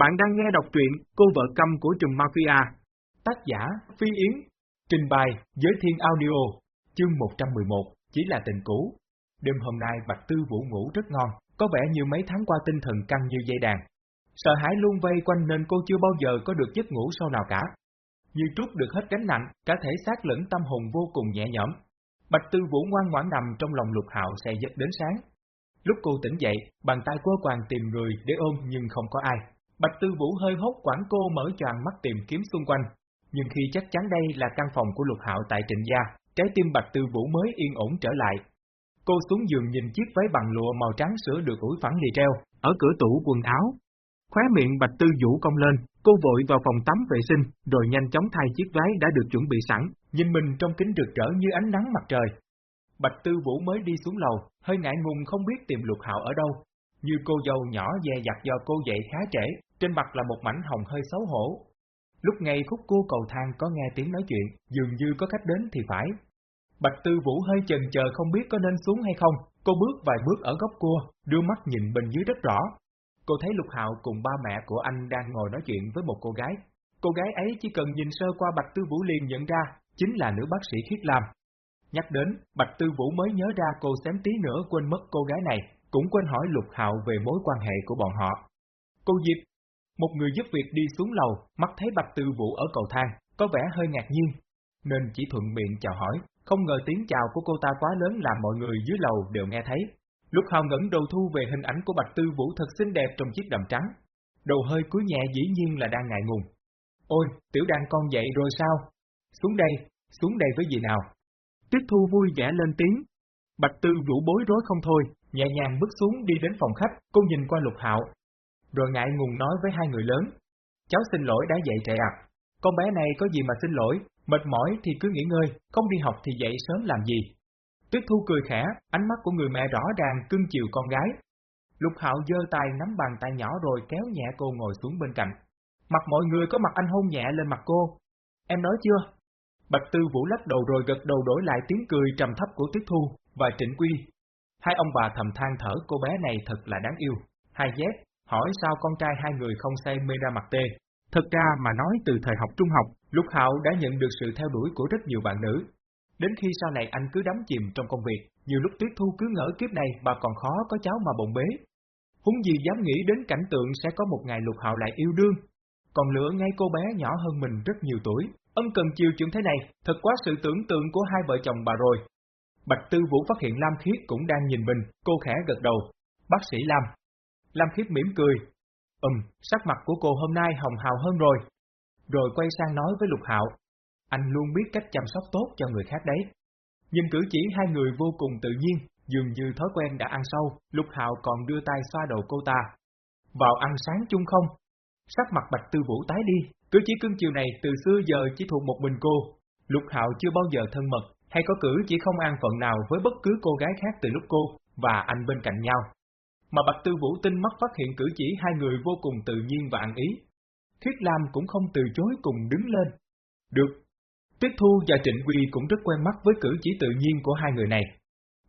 Bạn đang nghe đọc truyện Cô vợ câm của Trùm Mafia. Tác giả Phi Yến. Trình bày Giới Thiên Audio. Chương 111. Chỉ là tình cũ. Đêm hôm nay Bạch Tư Vũ ngủ rất ngon, có vẻ như mấy tháng qua tinh thần căng như dây đàn. Sợ hãi luôn vây quanh nên cô chưa bao giờ có được giấc ngủ sâu nào cả. Như trút được hết gánh nặng, cả thể xác lẫn tâm hồn vô cùng nhẹ nhõm. Bạch Tư Vũ ngoan ngoãn nằm trong lòng lục hạo sẽ giấc đến sáng. Lúc cô tỉnh dậy, bàn tay của quàng tìm người để ôm nhưng không có ai. Bạch Tư Vũ hơi hốt quảng cô mở tràn mắt tìm kiếm xung quanh, nhưng khi chắc chắn đây là căn phòng của Lục Hạo tại Trịnh Gia, trái tim Bạch Tư Vũ mới yên ổn trở lại. Cô xuống giường nhìn chiếc váy bằng lụa màu trắng sữa được ủi phẳng lì treo, ở cửa tủ quần áo. Khóe miệng Bạch Tư Vũ cong lên, cô vội vào phòng tắm vệ sinh, rồi nhanh chóng thay chiếc váy đã được chuẩn bị sẵn, nhìn mình trong kính rực rỡ như ánh nắng mặt trời. Bạch Tư Vũ mới đi xuống lầu, hơi ngại ngùng không biết tìm Lục Hạo ở đâu. Như cô dâu nhỏ dè dặt do cô dậy khá trễ, trên mặt là một mảnh hồng hơi xấu hổ. Lúc ngay khúc cua cầu thang có nghe tiếng nói chuyện, dường như có khách đến thì phải. Bạch Tư Vũ hơi chần chờ không biết có nên xuống hay không, cô bước vài bước ở góc cua, đưa mắt nhìn bên dưới rất rõ. Cô thấy Lục Hạo cùng ba mẹ của anh đang ngồi nói chuyện với một cô gái. Cô gái ấy chỉ cần nhìn sơ qua Bạch Tư Vũ liền nhận ra, chính là nữ bác sĩ Khiết Lam. Nhắc đến, Bạch Tư Vũ mới nhớ ra cô xém tí nữa quên mất cô gái này, cũng quên hỏi Lục Hạo về mối quan hệ của bọn họ. Cô Diệp, một người giúp việc đi xuống lầu, mắt thấy Bạch Tư Vũ ở cầu thang, có vẻ hơi ngạc nhiên, nên chỉ thuận miệng chào hỏi, không ngờ tiếng chào của cô ta quá lớn làm mọi người dưới lầu đều nghe thấy. lục hạo ngẩng đầu thu về hình ảnh của Bạch Tư Vũ thật xinh đẹp trong chiếc đầm trắng. Đầu hơi cúi nhẹ dĩ nhiên là đang ngại ngùng. Ôi, tiểu đàn con dậy rồi sao? Xuống đây, xuống đây với gì nào? Tiết Thu vui vẻ lên tiếng. Bạch Tư Vũ bối rối không thôi, nhẹ nhàng bước xuống đi đến phòng khách, cô nhìn qua Lục Hạo, rồi ngại ngùng nói với hai người lớn. Cháu xin lỗi đã dậy trễ ạ. Con bé này có gì mà xin lỗi, mệt mỏi thì cứ nghỉ ngơi, không đi học thì dậy sớm làm gì. Tuyết Thu cười khẽ, ánh mắt của người mẹ rõ ràng cưng chiều con gái. Lục Hạo giơ tay nắm bàn tay nhỏ rồi kéo nhẹ cô ngồi xuống bên cạnh. Mặt mọi người có mặt anh hôn nhẹ lên mặt cô. Em nói chưa? Bạch Tư Vũ lắc đầu rồi gật đầu đổi lại tiếng cười trầm thấp của Tuyết Thu và Trịnh Quy. Hai ông bà thầm than thở cô bé này thật là đáng yêu. Hai dép, hỏi sao con trai hai người không say mê ra mặt tê. Thật ra mà nói từ thời học trung học, Lục Hạo đã nhận được sự theo đuổi của rất nhiều bạn nữ. Đến khi sau này anh cứ đắm chìm trong công việc, nhiều lúc Tuyết Thu cứ ngỡ kiếp này bà còn khó có cháu mà bồng bế. Húng gì dám nghĩ đến cảnh tượng sẽ có một ngày Lục Hạo lại yêu đương. Còn lửa ngay cô bé nhỏ hơn mình rất nhiều tuổi, ân cần chiều chuyện thế này, thật quá sự tưởng tượng của hai vợ chồng bà rồi. Bạch Tư Vũ phát hiện Lam Khiết cũng đang nhìn mình, cô khẽ gật đầu. Bác sĩ Lam, Lam Khiết mỉm cười. Ừm, sắc mặt của cô hôm nay hồng hào hơn rồi. Rồi quay sang nói với Lục Hạo. Anh luôn biết cách chăm sóc tốt cho người khác đấy. Nhìn cử chỉ hai người vô cùng tự nhiên, dường như thói quen đã ăn sâu, Lục Hạo còn đưa tay xoa đầu cô ta. Vào ăn sáng chung không? Sắc mặt Bạch Tư Vũ tái đi, cử chỉ cưng chiều này từ xưa giờ chỉ thuộc một mình cô. Lục Hạo chưa bao giờ thân mật, hay có cử chỉ không an phận nào với bất cứ cô gái khác từ lúc cô và anh bên cạnh nhau mà Bạch Tư Vũ tinh mắt phát hiện cử chỉ hai người vô cùng tự nhiên và ăn ý. Khiết Lam cũng không từ chối cùng đứng lên. Được. Tiết Thu và Trịnh Quy cũng rất quen mắt với cử chỉ tự nhiên của hai người này.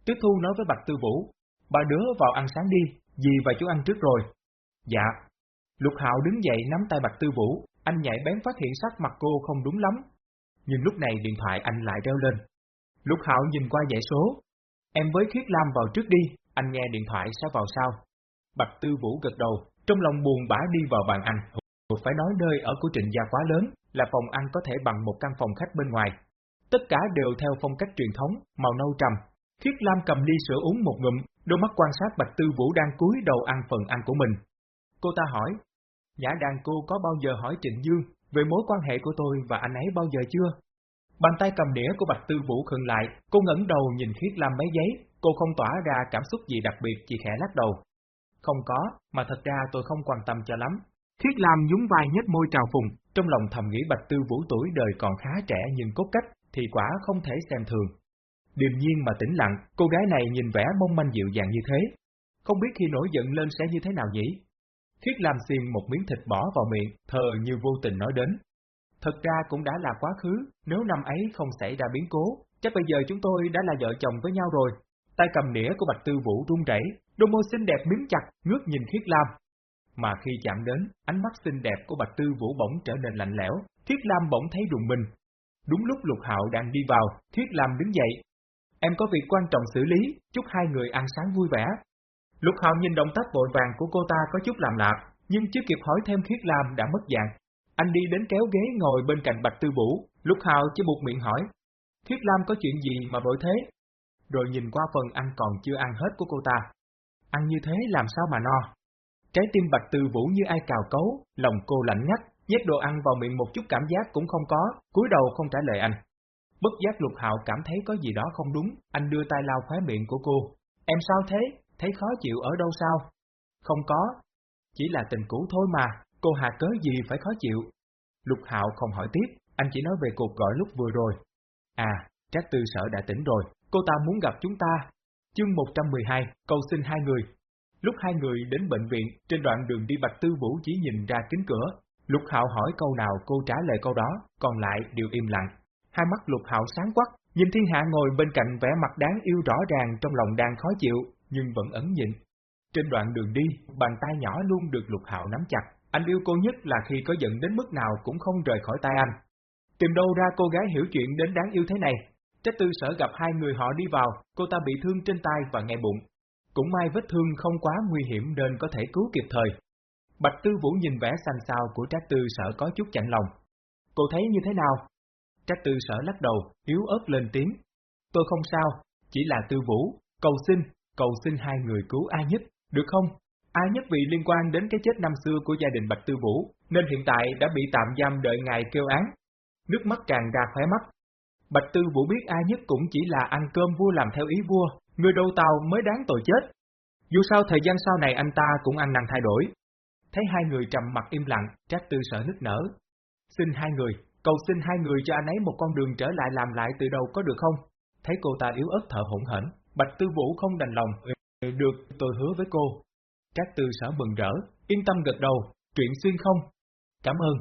Tiết Thu nói với Bạch Tư Vũ, ba đứa vào ăn sáng đi, dì và chú ăn trước rồi. Dạ. Lục Hạo đứng dậy nắm tay Bạch Tư Vũ, anh nhảy bén phát hiện sắc mặt cô không đúng lắm. Nhưng lúc này điện thoại anh lại reo lên. Lục Hạo nhìn qua dãy số. Em với Khiết Lam vào trước đi, anh nghe điện thoại sẽ vào sau. Bạch Tư Vũ gật đầu, trong lòng buồn bã đi vào bàn ăn. Phải nói nơi ở của trịnh gia quá lớn, là phòng ăn có thể bằng một căn phòng khách bên ngoài. Tất cả đều theo phong cách truyền thống, màu nâu trầm. Khiết Lam cầm ly sữa uống một ngụm, đôi mắt quan sát Bạch Tư Vũ đang cúi đầu ăn phần ăn của mình. Cô ta hỏi, Nhã đàn cô có bao giờ hỏi Trịnh Dương về mối quan hệ của tôi và anh ấy bao giờ chưa? Bàn tay cầm đĩa của Bạch Tư Vũ khựng lại, cô ngẩng đầu nhìn Khiết Lam mấy giấy, Cô không tỏa ra cảm xúc gì đặc biệt, chỉ khẽ lắc đầu. Không có, mà thật ra tôi không quan tâm cho lắm. Thiết Lam nhún vai nhếch môi trào phùng, trong lòng thầm nghĩ Bạch Tư Vũ tuổi đời còn khá trẻ nhưng cốt cách, thì quả không thể xem thường. Điềm nhiên mà tĩnh lặng, cô gái này nhìn vẻ mong manh dịu dàng như thế. Không biết khi nổi giận lên sẽ như thế nào nhỉ? Thiết Lam xiên một miếng thịt bỏ vào miệng, thờ như vô tình nói đến. Thật ra cũng đã là quá khứ, nếu năm ấy không xảy ra biến cố, chắc bây giờ chúng tôi đã là vợ chồng với nhau rồi. Tay cầm nĩa của Bạch Tư Vũ run rẩy, đôi môi xinh đẹp miếng chặt, ngước nhìn Khiết Lam. mà khi chạm đến, ánh mắt xinh đẹp của Bạch Tư Vũ bỗng trở nên lạnh lẽo, Thiết Lam bỗng thấy rùng mình. Đúng lúc Lục Hạo đang đi vào, Thiết Lam đứng dậy. Em có việc quan trọng xử lý, chúc hai người ăn sáng vui vẻ. Lục Hạo nhìn động tác vội vàng của cô ta có chút làm lạ, nhưng chưa kịp hỏi thêm Thiết Lam đã mất dạng. Anh đi đến kéo ghế ngồi bên cạnh Bạch Tư Vũ, lúc hào chỉ buộc miệng hỏi. Thiết Lam có chuyện gì mà vội thế? Rồi nhìn qua phần ăn còn chưa ăn hết của cô ta. Ăn như thế làm sao mà no? Trái tim Bạch Tư Vũ như ai cào cấu, lòng cô lạnh ngắt, nhét đồ ăn vào miệng một chút cảm giác cũng không có, cúi đầu không trả lời anh. Bất giác lục hạo cảm thấy có gì đó không đúng, anh đưa tay lao khóe miệng của cô. Em sao thế? Thấy khó chịu ở đâu sao? Không có. Chỉ là tình cũ thôi mà, cô hà cớ gì phải khó chịu. Lục hạo không hỏi tiếp, anh chỉ nói về cuộc gọi lúc vừa rồi. À, Trác Tư Sở đã tỉnh rồi, cô ta muốn gặp chúng ta. Chương 112, cầu xin hai người. Lúc hai người đến bệnh viện, trên đoạn đường đi Bạch Tư Vũ chỉ nhìn ra kính cửa. Lục Hạo hỏi câu nào cô trả lời câu đó, còn lại đều im lặng. Hai mắt Lục Hạo sáng quắc, nhìn thiên hạ ngồi bên cạnh vẻ mặt đáng yêu rõ ràng trong lòng đang khó chịu, nhưng vẫn ẩn nhịn. Trên đoạn đường đi, bàn tay nhỏ luôn được Lục Hạo nắm chặt. Anh yêu cô nhất là khi có giận đến mức nào cũng không rời khỏi tay anh. Tìm đâu ra cô gái hiểu chuyện đến đáng yêu thế này. Trách tư sở gặp hai người họ đi vào, cô ta bị thương trên tay và ngay bụng. Cũng may vết thương không quá nguy hiểm nên có thể cứu kịp thời. Bạch Tư Vũ nhìn vẻ xanh xao của Trác Tư Sở có chút chạnh lòng. Cô thấy như thế nào? Trác Tư Sở lắc đầu, yếu ớt lên tiếng. Tôi không sao, chỉ là Tư Vũ, cầu xin, cầu xin hai người cứu ai nhất, được không? Ai nhất vì liên quan đến cái chết năm xưa của gia đình Bạch Tư Vũ, nên hiện tại đã bị tạm giam đợi ngày kêu án. Nước mắt càng ra khóe mắt. Bạch Tư Vũ biết ai nhất cũng chỉ là ăn cơm vua làm theo ý vua, người đầu tàu mới đáng tội chết. Dù sao thời gian sau này anh ta cũng ăn năn thay đổi. Thấy hai người trầm mặt im lặng, Trác Tư sợ nức nở. Xin hai người, cầu xin hai người cho anh ấy một con đường trở lại làm lại từ đầu có được không? Thấy cô ta yếu ớt thở hổn hển, Bạch Tư Vũ không đành lòng. Được, tôi hứa với cô các Tư sở mừng rỡ, yên tâm gật đầu, chuyện xuyên không? Cảm ơn.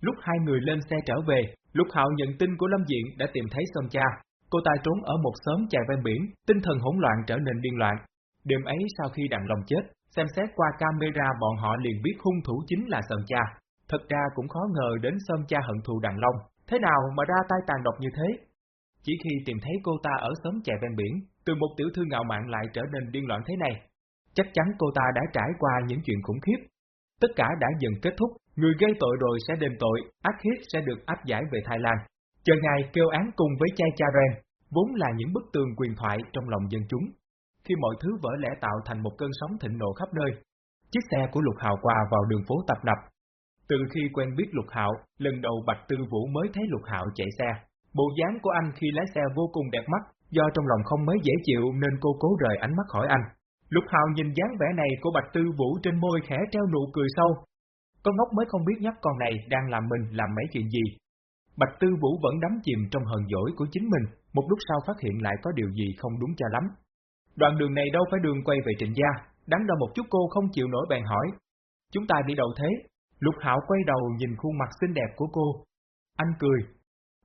Lúc hai người lên xe trở về, Lục Hạo nhận tin của Lâm Diện đã tìm thấy Sơn Cha. Cô ta trốn ở một xóm chài ven biển, tinh thần hỗn loạn trở nên điên loạn. Đêm ấy sau khi đặng lòng chết, xem xét qua camera bọn họ liền biết hung thủ chính là Sơn Cha. Thật ra cũng khó ngờ đến Sơn Cha hận thù đặng long, thế nào mà ra tay tàn độc như thế? Chỉ khi tìm thấy cô ta ở xóm chài ven biển, từ một tiểu thư ngạo mạn lại trở nên điên loạn thế này. Chắc chắn cô ta đã trải qua những chuyện khủng khiếp. Tất cả đã dần kết thúc, Người gây tội rồi sẽ đền tội, ác hiếp sẽ được áp giải về Thái Lan. Chờ ngài kêu án cùng với chai Charen, vốn là những bức tường quyền thoại trong lòng dân chúng. Khi mọi thứ vỡ lẽ tạo thành một cơn sóng thịnh nộ khắp nơi, chiếc xe của Lục Hạo qua vào đường phố tập nập. Từ khi quen biết Lục Hạo, lần đầu Bạch Tư Vũ mới thấy Lục Hạo chạy xe. Bộ dáng của anh khi lái xe vô cùng đẹp mắt, do trong lòng không mấy dễ chịu nên cô cố rời ánh mắt khỏi anh. Lục Hạo nhìn dáng vẻ này của Bạch Tư Vũ trên môi khẽ treo nụ cười sâu, con ngốc mới không biết nhóc con này đang làm mình làm mấy chuyện gì. Bạch Tư Vũ vẫn đắm chìm trong hờn dỗi của chính mình, một lúc sau phát hiện lại có điều gì không đúng cho lắm. Đoạn đường này đâu phải đường quay về trịnh gia, đáng đo một chút cô không chịu nổi bèn hỏi. Chúng ta đi đâu thế? Lục Hạo quay đầu nhìn khuôn mặt xinh đẹp của cô. Anh cười.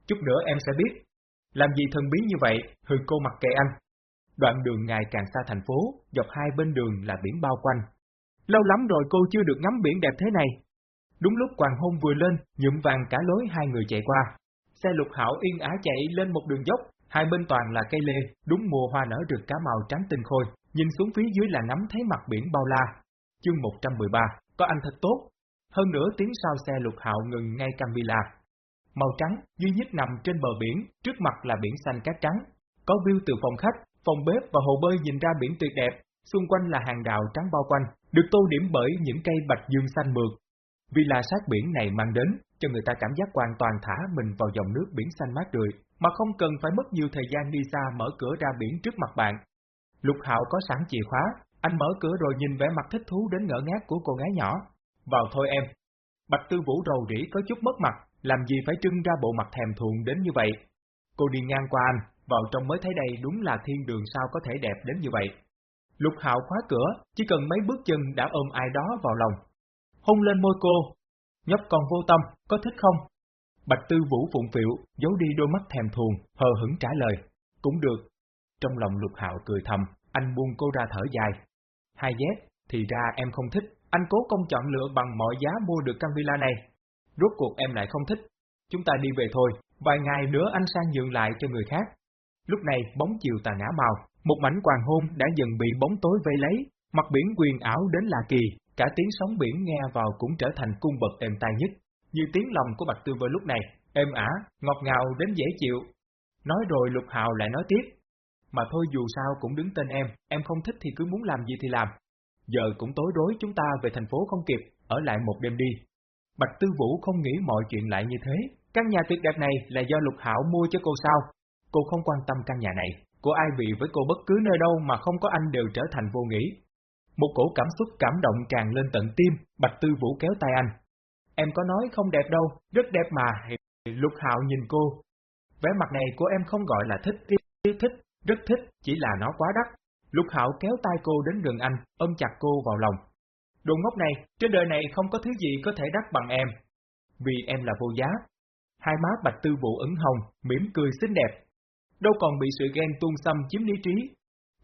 Chút nữa em sẽ biết. Làm gì thần bí như vậy, hừ cô mặc kệ anh. Đoạn đường ngày càng xa thành phố, dọc hai bên đường là biển bao quanh. Lâu lắm rồi cô chưa được ngắm biển đẹp thế này, Đúng lúc hoàng hôn vừa lên, nhuộm vàng cả lối hai người chạy qua. Xe lục hảo yên ả chạy lên một đường dốc, hai bên toàn là cây lê, đúng mùa hoa nở rực cả màu trắng tinh khôi, nhìn xuống phía dưới là ngắm thấy mặt biển bao la. Chương 113, có anh thật tốt. Hơn nữa tiếng sau xe lục hạo ngừng ngay Camila. Màu trắng, duy nhất nằm trên bờ biển, trước mặt là biển xanh cát trắng. Có view từ phòng khách, phòng bếp và hồ bơi nhìn ra biển tuyệt đẹp, xung quanh là hàng đào trắng bao quanh, được tô điểm bởi những cây bạch dương xanh mượt, vì là sát biển này mang đến, cho người ta cảm giác hoàn toàn thả mình vào dòng nước biển xanh mát rượi, mà không cần phải mất nhiều thời gian đi xa mở cửa ra biển trước mặt bạn. Lục Hạo có sẵn chìa khóa, anh mở cửa rồi nhìn vẻ mặt thích thú đến ngỡ ngác của cô gái nhỏ. Vào thôi em. Bạch Tư Vũ rầu rĩ có chút mất mặt, làm gì phải trưng ra bộ mặt thèm thuồng đến như vậy. Cô đi ngang qua anh, vào trong mới thấy đây đúng là thiên đường sao có thể đẹp đến như vậy. Lục Hạo khóa cửa, chỉ cần mấy bước chân đã ôm ai đó vào lòng, hôn lên môi cô. Nhóc còn vô tâm, có thích không? Bạch Tư Vũ phụng phịu, giấu đi đôi mắt thèm thuồng, hờ hững trả lời. Cũng được. Trong lòng lục hạo cười thầm, anh buông cô ra thở dài. Hai dép, thì ra em không thích, anh cố công chọn lựa bằng mọi giá mua được căn villa này. Rốt cuộc em lại không thích. Chúng ta đi về thôi, vài ngày nữa anh sang nhượng lại cho người khác. Lúc này bóng chiều tà ngã màu, một mảnh hoàng hôn đã dần bị bóng tối vây lấy, mặt biển quyền ảo đến lạ kỳ, cả tiếng sóng biển nghe vào cũng trở thành cung bậc êm tai nhất. Như tiếng lòng của Bạch Tư Vơ lúc này, êm ả, ngọt ngào đến dễ chịu. Nói rồi Lục Hào lại nói tiếp, mà thôi dù sao cũng đứng tên em, em không thích thì cứ muốn làm gì thì làm. Giờ cũng tối rối chúng ta về thành phố không kịp, ở lại một đêm đi. Bạch Tư Vũ không nghĩ mọi chuyện lại như thế. Căn nhà tuyệt đẹp này là do Lục Hảo mua cho cô sao? Cô không quan tâm căn nhà này, cô ai vị với cô bất cứ nơi đâu mà không có anh đều trở thành vô nghĩ. Một cổ cảm xúc cảm động tràn lên tận tim, Bạch Tư Vũ kéo tay anh. Em có nói không đẹp đâu, rất đẹp mà. Lục Hạo nhìn cô. Vẻ mặt này của em không gọi là thích, thích, rất thích, chỉ là nó quá đắt. Lục Hạo kéo tay cô đến gần anh, ôm chặt cô vào lòng. Đồ ngốc này, trên đời này không có thứ gì có thể đắt bằng em. Vì em là vô giá. Hai má Bạch Tư Vũ ửng hồng, mỉm cười xinh đẹp. Đâu còn bị sự ghen tuôn xâm chiếm lý trí.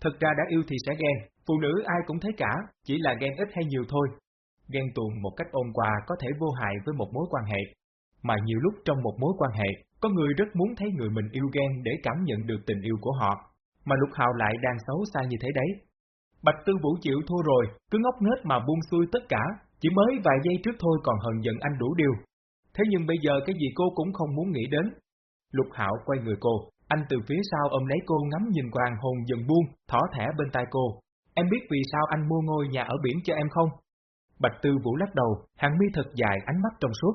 Thật ra đã yêu thì sẽ ghen, phụ nữ ai cũng thấy cả, chỉ là ghen ít hay nhiều thôi. Ghen tuồng một cách ôn quà có thể vô hại với một mối quan hệ. Mà nhiều lúc trong một mối quan hệ, có người rất muốn thấy người mình yêu ghen để cảm nhận được tình yêu của họ, mà Lục Hào lại đang xấu xa như thế đấy. Bạch Tư Vũ chịu thua rồi, cứ ngốc nghếch mà buông xuôi tất cả, chỉ mới vài giây trước thôi còn hận giận anh đủ điều. Thế nhưng bây giờ cái gì cô cũng không muốn nghĩ đến. Lục Hạo quay người cô, anh từ phía sau ôm lấy cô ngắm nhìn hoàng hồn dần buông, thỏ thẻ bên tai cô. Em biết vì sao anh mua ngôi nhà ở biển cho em không? Bạch Tư Vũ lắc đầu, hàng mi thật dài ánh mắt trong suốt.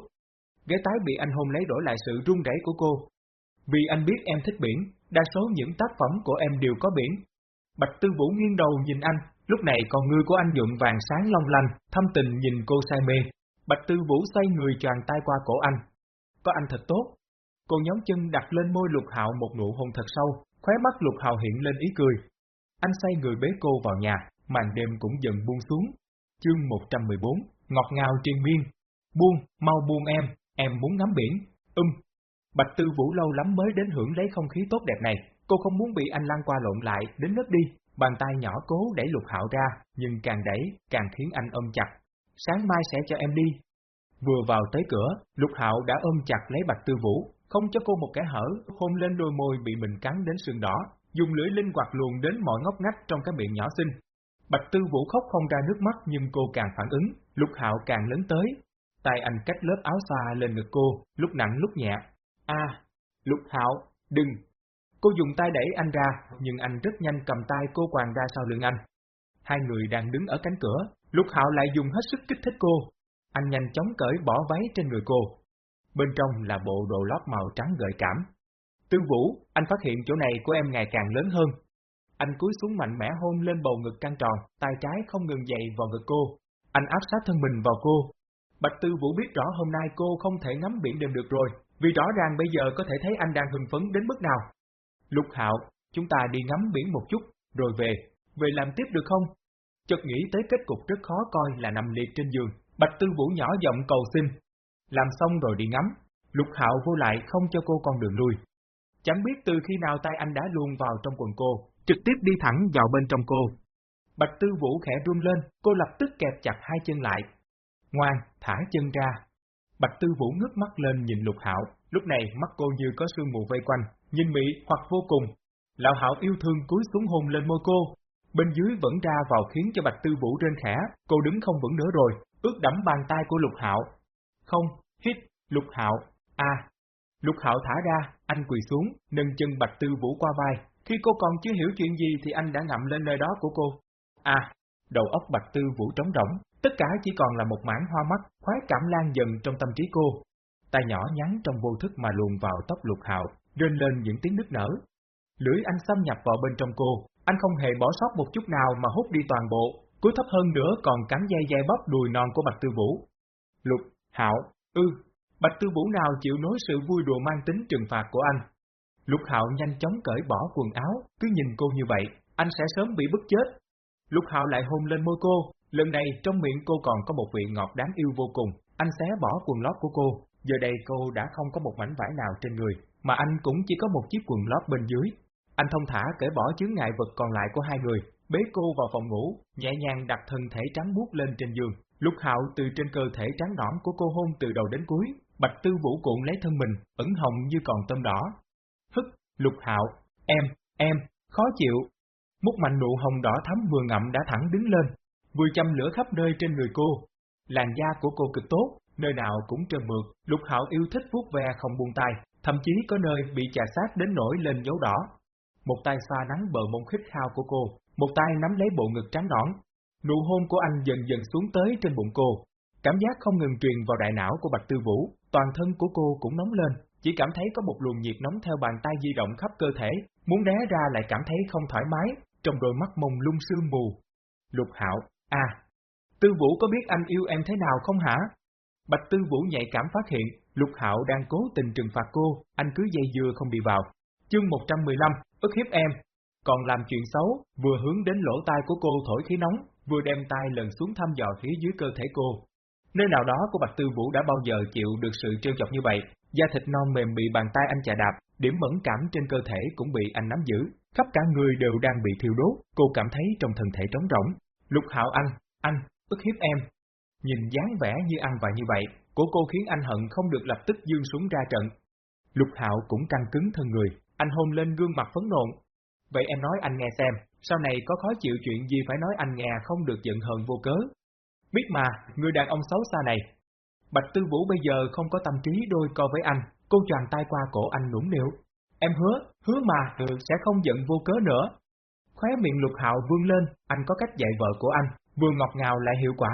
Ghế tái bị anh hôn lấy đổi lại sự run rẩy của cô. Vì anh biết em thích biển, đa số những tác phẩm của em đều có biển. Bạch Tư Vũ nghiêng đầu nhìn anh, lúc này con ngươi của anh nhuộm vàng sáng long lanh, thâm tình nhìn cô say mê. Bạch Tư Vũ xoay người tràn tay qua cổ anh. Có anh thật tốt. Cô nhóm chân đặt lên môi lục hạo một nụ hôn thật sâu, khóe mắt lục hạo hiện lên ý cười. Anh say người bế cô vào nhà, màn đêm cũng dần buông xuống. Chương 114, ngọt ngào triền miên. Buông, mau buông em, em muốn ngắm biển. Ưm, Bạch Tư Vũ lâu lắm mới đến hưởng lấy không khí tốt đẹp này, cô không muốn bị anh lăn qua lộn lại, đến ngất đi. Bàn tay nhỏ cố đẩy lục hạo ra, nhưng càng đẩy, càng khiến anh ôm chặt. Sáng mai sẽ cho em đi. Vừa vào tới cửa, lục hạo đã ôm chặt lấy Bạch Tư Vũ, không cho cô một kẻ hở, hôn lên đôi môi bị mình cắn đến sườn đỏ, dùng lưỡi linh hoạt luồn đến mọi ngóc ngách trong cái miệng nhỏ xinh. Bạch Tư Vũ khóc không ra nước mắt nhưng cô càng phản ứng, lục hạo càng lớn tới. Tay anh cách lớp áo xa lên ngực cô, lúc nặng lúc nhẹ, a Lục Hạo, đừng! Cô dùng tay đẩy anh ra, nhưng anh rất nhanh cầm tay cô quàng ra sau lưng anh. Hai người đang đứng ở cánh cửa, Lục Hạo lại dùng hết sức kích thích cô. Anh nhanh chóng cởi bỏ váy trên người cô. Bên trong là bộ đồ lót màu trắng gợi cảm. Tư Vũ, anh phát hiện chỗ này của em ngày càng lớn hơn. Anh cúi xuống mạnh mẽ hôn lên bầu ngực căng tròn, tay trái không ngừng dậy vào ngực cô. Anh áp sát thân mình vào cô. Bạch Tư Vũ biết rõ hôm nay cô không thể ngắm biển đêm được rồi, vì rõ ràng bây giờ có thể thấy anh đang hưng phấn đến mức nào. Lục Hạo, chúng ta đi ngắm biển một chút, rồi về, về làm tiếp được không? Chợt nghĩ tới kết cục rất khó coi là nằm liệt trên giường, Bạch Tư Vũ nhỏ giọng cầu xin. Làm xong rồi đi ngắm, Lục Hạo vô lại không cho cô con đường lui. Chẳng biết từ khi nào tay anh đã luồn vào trong quần cô, trực tiếp đi thẳng vào bên trong cô. Bạch Tư Vũ khẽ run lên, cô lập tức kẹp chặt hai chân lại. Ngoan, thả chân ra, Bạch Tư Vũ ngước mắt lên nhìn Lục Hạo, lúc này mắt cô như có sương mù vây quanh, nhìn mỹ hoặc vô cùng. Lão Hạo yêu thương cúi xuống hôn lên môi cô, bên dưới vẫn ra vào khiến cho Bạch Tư Vũ rên khẽ, cô đứng không vững nữa rồi, ướt đẫm bàn tay của Lục Hạo. Không, hít, Lục Hạo, a. Lục Hạo thả ra, anh quỳ xuống, nâng chân Bạch Tư Vũ qua vai. Khi cô còn chưa hiểu chuyện gì thì anh đã ngậm lên nơi đó của cô. À, đầu óc Bạch Tư Vũ trống rỗng, Tất cả chỉ còn là một mảng hoa mắt, khoái cảm lan dần trong tâm trí cô. Tay nhỏ nhắn trong vô thức mà luồn vào tóc lục hạo, rên lên những tiếng nức nở. Lưỡi anh xâm nhập vào bên trong cô, anh không hề bỏ sót một chút nào mà hút đi toàn bộ, cúi thấp hơn nữa còn cắn dây dây bóp đùi non của Bạch Tư Vũ. Lục, Hạo, ư, ừ, Bạch Tư Vũ nào chịu nối sự vui đùa mang tính trừng phạt của anh. Lục Hạo nhanh chóng cởi bỏ quần áo, cứ nhìn cô như vậy, anh sẽ sớm bị bức chết. Lục Hạo lại hôn lên môi cô, Lần này trong miệng cô còn có một vị ngọt đáng yêu vô cùng, anh xé bỏ quần lót của cô, giờ đây cô đã không có một mảnh vải nào trên người, mà anh cũng chỉ có một chiếc quần lót bên dưới. Anh thông thả cởi bỏ chướng ngại vật còn lại của hai người, bế cô vào phòng ngủ, nhẹ nhàng đặt thân thể trắng buốt lên trên giường, Lục Hạo từ trên cơ thể trắng nõn của cô hôn từ đầu đến cuối, Bạch Tư Vũ cuộn lấy thân mình, ẩn hồng như còn tôm đỏ. Hức, Lục Hạo, em, em, khó chịu. Mút mạnh nụ hồng đỏ thắm vừa ngậm đã thẳng đứng lên, vừa châm lửa khắp nơi trên người cô. Làn da của cô cực tốt, nơi nào cũng trơn mượt, Lục Hạo yêu thích vuốt ve không buông tay, thậm chí có nơi bị chà sát đến nổi lên dấu đỏ. Một tay xoa nắng bờ mông khích khao của cô, một tay nắm lấy bộ ngực trắng nõn. Nụ hôn của anh dần dần xuống tới trên bụng cô. Cảm giác không ngừng truyền vào đại não của Bạch Tư Vũ, toàn thân của cô cũng nóng lên, chỉ cảm thấy có một luồng nhiệt nóng theo bàn tay di động khắp cơ thể, muốn né ra lại cảm thấy không thoải mái, trong đôi mắt mông lung sương mù. Lục Hạo, à, Tư Vũ có biết anh yêu em thế nào không hả? Bạch Tư Vũ nhạy cảm phát hiện, Lục Hạo đang cố tình trừng phạt cô, anh cứ dây dưa không bị vào. Chương 115, ức hiếp em. Còn làm chuyện xấu, vừa hướng đến lỗ tai của cô thổi khí nóng, vừa đem tay lần xuống thăm dò phía dưới cơ thể cô. Nơi nào đó của Bạch Tư Vũ đã bao giờ chịu được sự trêu chọc như vậy, da thịt non mềm bị bàn tay anh chà đạp, điểm mẫn cảm trên cơ thể cũng bị anh nắm giữ, khắp cả người đều đang bị thiêu đốt, cô cảm thấy trong thân thể trống rỗng. Lục Hạo anh, anh, ức hiếp em. Nhìn dáng vẻ như ăn và như vậy, của cô khiến anh hận không được lập tức dương xuống ra trận. Lục Hạo cũng căng cứng thân người, anh hôn lên gương mặt phấn nộn. Vậy em nói anh nghe xem, sau này có khó chịu chuyện gì phải nói anh nghe không được giận hờn vô cớ. Biết mà, người đàn ông xấu xa này. Bạch Tư Vũ bây giờ không có tâm trí đôi co với anh, cô choàng tay qua cổ anh nũng nịu. Em hứa, hứa mà, ừ, sẽ không giận vô cớ nữa. Khóe miệng lục hạo vươn lên, anh có cách dạy vợ của anh, vừa ngọt ngào lại hiệu quả.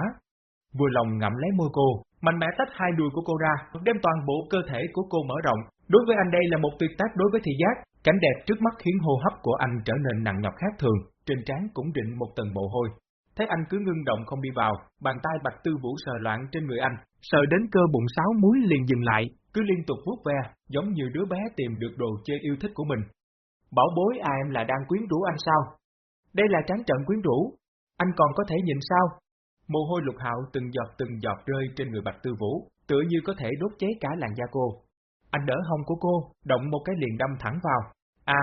Vừa lòng ngậm lấy môi cô, mạnh mẽ tách hai đùi của cô ra, đem toàn bộ cơ thể của cô mở rộng. Đối với anh đây là một tuyệt tác đối với thị giác, cảnh đẹp trước mắt khiến hô hấp của anh trở nên nặng nhọc khác thường, trên trán cũng định một tầng mồ hôi. Thấy anh cứ ngưng động không đi vào, bàn tay Bạch Tư Vũ sờ loạn trên người anh, sờ đến cơ bụng sáu múi liền dừng lại, cứ liên tục vuốt ve, giống như đứa bé tìm được đồ chơi yêu thích của mình. Bảo bối à em là đang quyến rũ anh sao? Đây là tráng trận quyến rũ, anh còn có thể nhìn sao? Mồ hôi lục hạo từng giọt từng giọt rơi trên người Bạch Tư Vũ, tựa như có thể đốt cháy cả làn da cô. Anh đỡ hông của cô, động một cái liền đâm thẳng vào. A,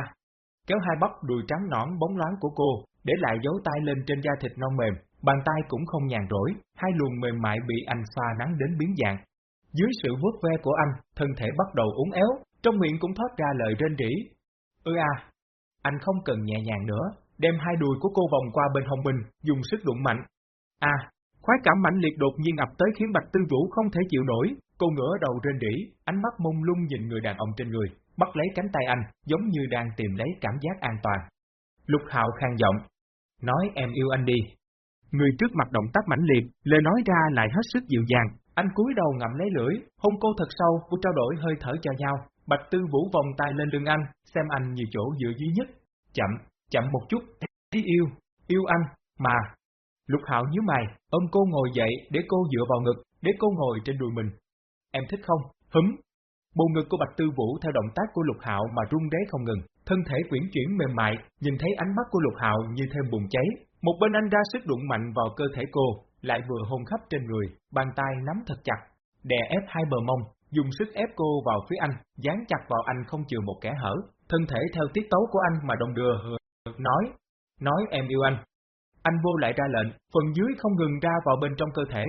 kéo hai bắp đùi trắng nõn bóng loáng của cô, để lại dấu tay lên trên da thịt non mềm, bàn tay cũng không nhàn rỗi, hai luồng mềm mại bị anh xoa nắng đến biến dạng. Dưới sự vuốt ve của anh, thân thể bắt đầu uốn éo, trong miệng cũng thoát ra lời rên rỉ. Ừ Ư à, anh không cần nhẹ nhàng nữa, đem hai đùi của cô vòng qua bên hông mình, dùng sức đụng mạnh. À, khoái cảm mãnh liệt đột nhiên ập tới khiến Bạch Tư Vũ không thể chịu nổi, cô ngửa đầu trên rỉ, ánh mắt mông lung nhìn người đàn ông trên người, bắt lấy cánh tay anh, giống như đang tìm lấy cảm giác an toàn. Lục Hạo khang giọng, nói em yêu anh đi. Người trước mặt động tác mãnh liệt, lời nói ra lại hết sức dịu dàng, anh cúi đầu ngậm lấy lưỡi, hôn cô thật sâu, cô trao đổi hơi thở cho nhau. Bạch Tư Vũ vòng tay lên lưng anh, xem anh như chỗ dựa duy nhất. Chậm, chậm một chút, thấy yêu, yêu anh, mà. Lục Hạo nhíu mày, ôm cô ngồi dậy để cô dựa vào ngực, để cô ngồi trên đùi mình. Em thích không? Húm. Bầu ngực của Bạch Tư Vũ theo động tác của Lục Hạo mà rung đế không ngừng, thân thể quyển chuyển mềm mại, nhìn thấy ánh mắt của Lục Hạo như thêm bùng cháy. Một bên anh ra sức đụng mạnh vào cơ thể cô, lại vừa hôn khắp trên người, bàn tay nắm thật chặt, đè ép hai bờ mông, dùng sức ép cô vào phía anh, dán chặt vào anh không chừa một kẻ hở, thân thể theo tiết tấu của anh mà đồng đưa, nói, nói em yêu anh. Anh vô lại ra lệnh, phần dưới không ngừng ra vào bên trong cơ thể.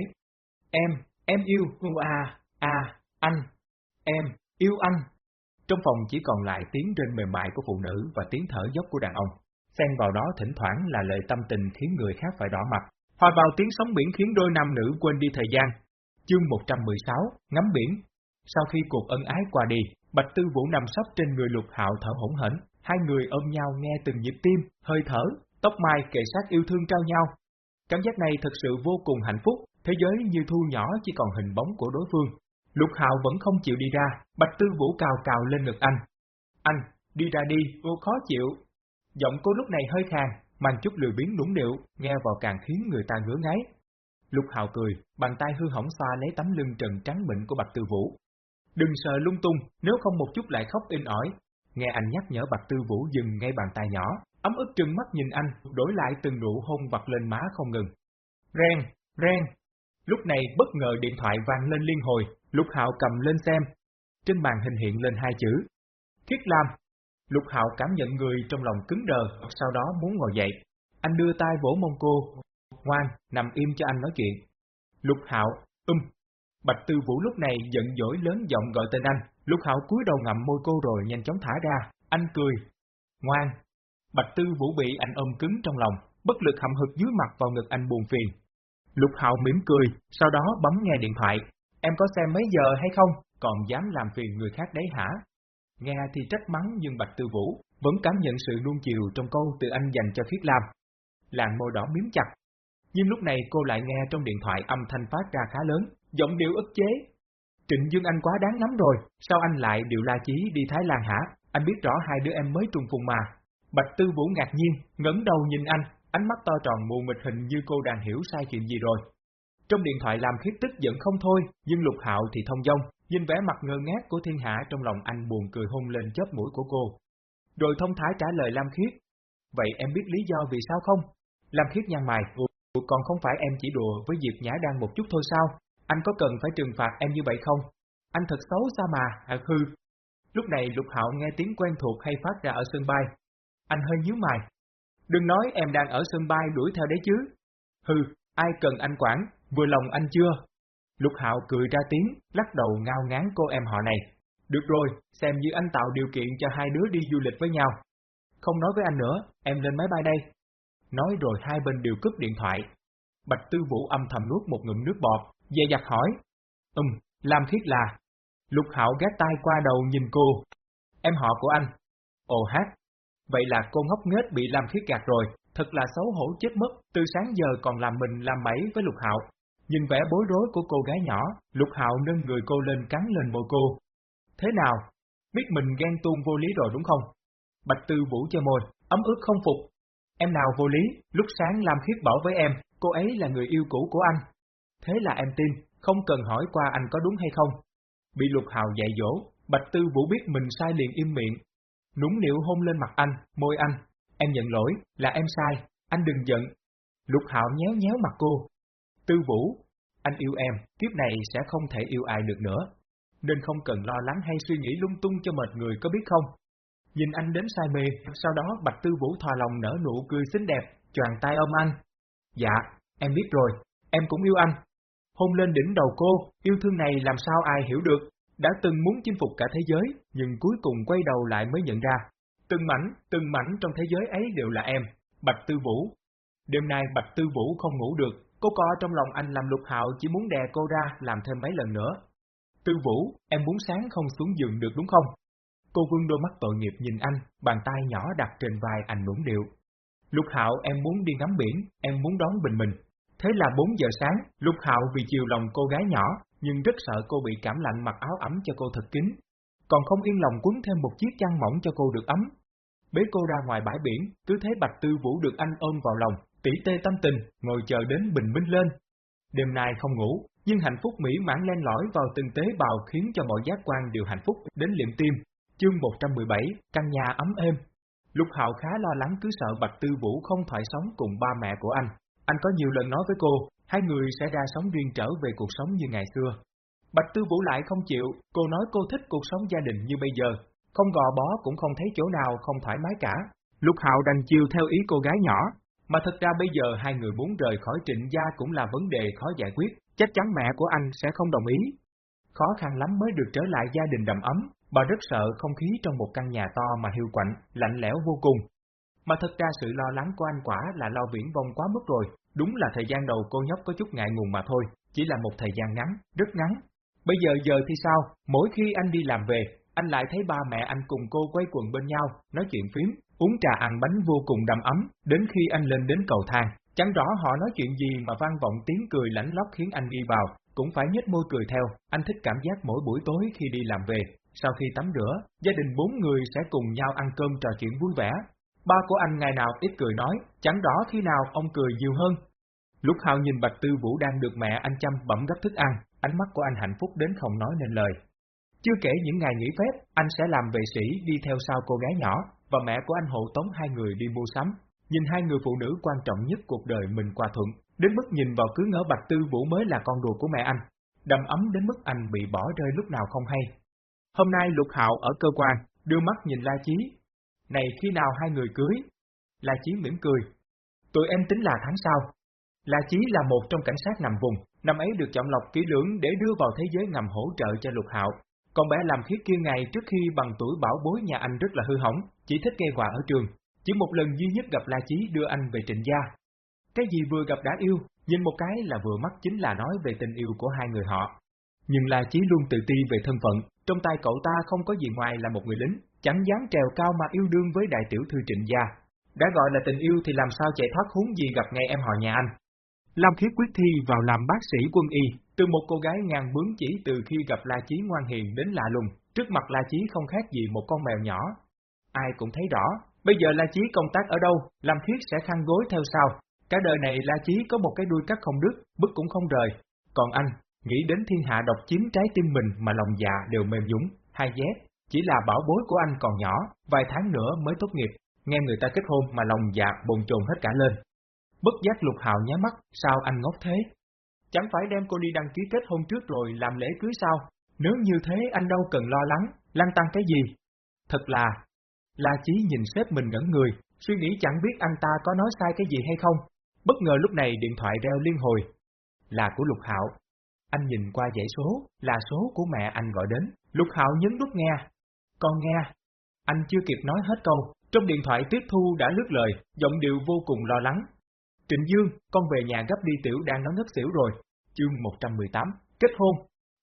Em, em yêu, à, à, anh, em, yêu anh. Trong phòng chỉ còn lại tiếng rên mềm mại của phụ nữ và tiếng thở dốc của đàn ông. Xen vào đó thỉnh thoảng là lời tâm tình khiến người khác phải đỏ mặt. Hòa vào tiếng sóng biển khiến đôi nam nữ quên đi thời gian. Chương 116, ngắm biển. Sau khi cuộc ân ái qua đi, Bạch Tư Vũ nằm sấp trên người lục hạo thở hỗn hển, hai người ôm nhau nghe từng nhịp tim, hơi thở, tóc mai kề sát yêu thương trao nhau. Cảm giác này thật sự vô cùng hạnh phúc, thế giới như thu nhỏ chỉ còn hình bóng của đối phương. Lục Hạo vẫn không chịu đi ra, Bạch Tư Vũ cào cào lên ngực anh. Anh, đi ra đi, vô khó chịu. Giọng cô lúc này hơi khàn, mang chút lười biến đúng điệu, nghe vào càng khiến người ta ngứa ngáy. Lục Hạo cười, bàn tay hư hỏng xoa lấy tấm lưng trần trắng mịn của Bạch Tư Vũ. Đừng sợ lung tung, nếu không một chút lại khóc in ỏi. Nghe anh nhắc nhở Bạch Tư Vũ dừng ngay bàn tay nhỏ, ấm ức trừng mắt nhìn anh, đổi lại từng nụ hôn vặt lên má không ngừng. Ren, ren. Lúc này bất ngờ điện thoại vang lên liên hồi, Lục Hạo cầm lên xem. Trên màn hình hiện lên hai chữ. Thiết Lam. Lục Hạo cảm nhận người trong lòng cứng đờ, sau đó muốn ngồi dậy. Anh đưa tay vỗ mông cô. Ngoan, nằm im cho anh nói chuyện. Lục Hạo, um. Bạch Tư Vũ lúc này giận dỗi lớn giọng gọi tên anh, Lục Hạo cúi đầu ngậm môi cô rồi nhanh chóng thả ra, anh cười. Ngoan. Bạch Tư Vũ bị anh ôm cứng trong lòng, bất lực hậm hực dưới mặt vào ngực anh buồn phiền. Lục Hạo mỉm cười, sau đó bấm nghe điện thoại. Em có xem mấy giờ hay không, còn dám làm phiền người khác đấy hả? Nghe thì trách mắng nhưng Bạch Tư Vũ vẫn cảm nhận sự nuông chiều trong câu từ anh dành cho Khiết Lam. Làn môi đỏ miếm chặt. Nhưng lúc này cô lại nghe trong điện thoại âm thanh phát ra khá lớn, giọng điệu ức chế. Trịnh Dương Anh quá đáng lắm rồi, sao anh lại điều la chí đi Thái Lan hả? Anh biết rõ hai đứa em mới trùng phùng mà. Bạch Tư Vũ ngạc nhiên, ngẩng đầu nhìn anh, ánh mắt to tròn mù mịt hình như cô đang hiểu sai chuyện gì rồi. Trong điện thoại làm khiết tức giận không thôi, nhưng Lục Hạo thì thông dong, nhìn vẻ mặt ngơ ngác của thiên hạ trong lòng anh buồn cười hôn lên chớp mũi của cô. Rồi thông thái trả lời Lam Khiết. Vậy em biết lý do vì sao không? Lam Khiết nhăn mày, còn không phải em chỉ đùa với Diệp Nhã đang một chút thôi sao? Anh có cần phải trừng phạt em như vậy không? Anh thật xấu xa mà, à, hả hư. Lúc này Lục Hạo nghe tiếng quen thuộc hay phát ra ở sân bay. Anh hơi nhíu mày. Đừng nói em đang ở sân bay đuổi theo đấy chứ. Hừ, ai cần anh quản, vừa lòng anh chưa? Lục Hạo cười ra tiếng, lắc đầu ngao ngán cô em họ này. Được rồi, xem như anh tạo điều kiện cho hai đứa đi du lịch với nhau. Không nói với anh nữa, em lên máy bay đây. Nói rồi hai bên đều cướp điện thoại. Bạch Tư Vũ âm thầm nuốt một ngụm nước bọt, dè dặt hỏi. Ừm, làm thiết là. Lục Hạo gác tay qua đầu nhìn cô. Em họ của anh. Ồ hát. Vậy là cô ngốc nghếch bị làm thiết gạt rồi, thật là xấu hổ chết mất, từ sáng giờ còn làm mình làm bẫy với Lục Hạo. Nhìn vẻ bối rối của cô gái nhỏ, Lục Hạo nâng người cô lên cắn lên môi cô. Thế nào? Biết mình ghen tuông vô lý rồi đúng không? Bạch Tư Vũ cho môi, ấm ức không phục. Em nào vô lý, lúc sáng làm Khiết bỏ với em, cô ấy là người yêu cũ của anh. Thế là em tin, không cần hỏi qua anh có đúng hay không. Bị Lục Hạo dạy dỗ, Bạch Tư Vũ biết mình sai liền im miệng. Núng nịu hôn lên mặt anh, môi anh. Em nhận lỗi, là em sai, anh đừng giận. Lục Hạo nhéo nhéo mặt cô. Tư Vũ, anh yêu em, kiếp này sẽ không thể yêu ai được nữa. Nên không cần lo lắng hay suy nghĩ lung tung cho mệt người có biết không? Nhìn anh đến say mê, sau đó Bạch Tư Vũ thò lòng nở nụ cười xinh đẹp, choàng tay ôm anh. Dạ, em biết rồi, em cũng yêu anh. Hôn lên đỉnh đầu cô, yêu thương này làm sao ai hiểu được, đã từng muốn chinh phục cả thế giới, nhưng cuối cùng quay đầu lại mới nhận ra. Từng mảnh, từng mảnh trong thế giới ấy đều là em, Bạch Tư Vũ. Đêm nay Bạch Tư Vũ không ngủ được, cô co trong lòng anh làm lục hạo chỉ muốn đè cô ra làm thêm mấy lần nữa. Tư Vũ, em muốn sáng không xuống giường được đúng không? Cô vương đôi mắt tội nghiệp nhìn anh, bàn tay nhỏ đặt trên vai anh nũng điệu. Lục Hạo em muốn đi ngắm biển, em muốn đón bình minh. Thế là 4 giờ sáng, Lục Hạo vì chiều lòng cô gái nhỏ, nhưng rất sợ cô bị cảm lạnh mặc áo ấm cho cô thật kín. Còn không yên lòng quấn thêm một chiếc chăn mỏng cho cô được ấm. Bế cô ra ngoài bãi biển, cứ thế Bạch Tư Vũ được anh ôm vào lòng, tỉ tê tâm tình, ngồi chờ đến bình minh lên. Đêm nay không ngủ, nhưng hạnh phúc mỹ mãn len lỏi vào từng tế bào khiến cho mọi giác quan đều hạnh phúc đến liệm tim. Chương 117, căn nhà ấm êm. Lục Hạo khá lo lắng cứ sợ Bạch Tư Vũ không thoải sống cùng ba mẹ của anh. Anh có nhiều lần nói với cô, hai người sẽ ra sống riêng trở về cuộc sống như ngày xưa. Bạch Tư Vũ lại không chịu, cô nói cô thích cuộc sống gia đình như bây giờ, không gò bó cũng không thấy chỗ nào không thoải mái cả. Lục Hạo đành chiều theo ý cô gái nhỏ, mà thật ra bây giờ hai người muốn rời khỏi trịnh gia cũng là vấn đề khó giải quyết, chắc chắn mẹ của anh sẽ không đồng ý. Khó khăn lắm mới được trở lại gia đình đầm ấm, bà rất sợ không khí trong một căn nhà to mà hiu quạnh, lạnh lẽo vô cùng. Mà thật ra sự lo lắng của anh quả là lo viễn vong quá mức rồi, đúng là thời gian đầu cô nhóc có chút ngại ngùng mà thôi, chỉ là một thời gian ngắn, rất ngắn. Bây giờ giờ thì sao, mỗi khi anh đi làm về, anh lại thấy ba mẹ anh cùng cô quay quần bên nhau, nói chuyện phím, uống trà ăn bánh vô cùng đầm ấm, đến khi anh lên đến cầu thang, chẳng rõ họ nói chuyện gì mà vang vọng tiếng cười lãnh lóc khiến anh đi vào, cũng phải nhếch môi cười theo, anh thích cảm giác mỗi buổi tối khi đi làm về, sau khi tắm rửa, gia đình bốn người sẽ cùng nhau ăn cơm trò chuyện vui vẻ. Ba của anh ngày nào ít cười nói, chẳng rõ khi nào ông cười nhiều hơn. Lúc Hào nhìn Bạch Tư Vũ đang được mẹ anh chăm bẩm gấp thức ăn, ánh mắt của anh hạnh phúc đến không nói nên lời. Chưa kể những ngày nghỉ phép, anh sẽ làm vệ sĩ đi theo sau cô gái nhỏ, và mẹ của anh hộ tống hai người đi mua sắm. Nhìn hai người phụ nữ quan trọng nhất cuộc đời mình qua thuận, đến mức nhìn vào cứ ngỡ Bạch Tư Vũ mới là con đùa của mẹ anh. Đầm ấm đến mức anh bị bỏ rơi lúc nào không hay. Hôm nay Lục Hạo ở cơ quan, đưa mắt nhìn La Chí. Này khi nào hai người cưới? La Chí mỉm cười. Tụi em tính là tháng sau. La Chí là một trong cảnh sát nằm vùng, năm ấy được chọn lọc kỹ lưỡng để đưa vào thế giới ngầm hỗ trợ cho Lục Hạo. Con bé làm khiết kia ngày trước khi bằng tuổi bảo bối nhà anh rất là hư hỏng, chỉ thích gây họa ở trường. Chỉ một lần duy nhất gặp La Chí đưa anh về trịnh gia. Cái gì vừa gặp đã yêu, nhìn một cái là vừa mắt chính là nói về tình yêu của hai người họ. Nhưng La Chí luôn tự ti về thân phận, trong tay cậu ta không có gì ngoài là một người lính, chẳng dám trèo cao mà yêu đương với đại tiểu thư trịnh gia. Đã gọi là tình yêu thì làm sao chạy thoát huống gì gặp ngay em họ nhà anh. Lam Khiết quyết thi vào làm bác sĩ quân y, từ một cô gái ngang bướng chỉ từ khi gặp La Chí ngoan hiền đến lạ lùng, trước mặt La Chí không khác gì một con mèo nhỏ. Ai cũng thấy rõ, bây giờ La Chí công tác ở đâu, Lam Khiết sẽ khăn gối theo sau. Cả đời này La Chí có một cái đuôi cắt không đứt, bức cũng không rời. Còn anh, nghĩ đến thiên hạ độc chiếm trái tim mình mà lòng dạ đều mềm dũng, hai dép, chỉ là bảo bối của anh còn nhỏ, vài tháng nữa mới tốt nghiệp, nghe người ta kết hôn mà lòng dạ bồn chồn hết cả lên. Bất giác lục hạo nhá mắt, sao anh ngốc thế? Chẳng phải đem cô đi đăng ký kết hôn trước rồi làm lễ cưới sao? Nếu như thế anh đâu cần lo lắng, lăng tăng cái gì? Thật là... La Chí nhìn sếp mình ngẩn người, suy nghĩ chẳng biết anh ta có nói sai cái gì hay không. Bất ngờ lúc này điện thoại reo liên hồi. Là của Lục Hạo. Anh nhìn qua dãy số, là số của mẹ anh gọi đến. Lục Hạo nhấn nút nghe. Con nghe. Anh chưa kịp nói hết câu, trong điện thoại tiếp thu đã lướt lời, giọng điệu vô cùng lo lắng. Trịnh Dương, con về nhà gấp đi tiểu đang nói ngất xỉu rồi. Chương 118, kết hôn.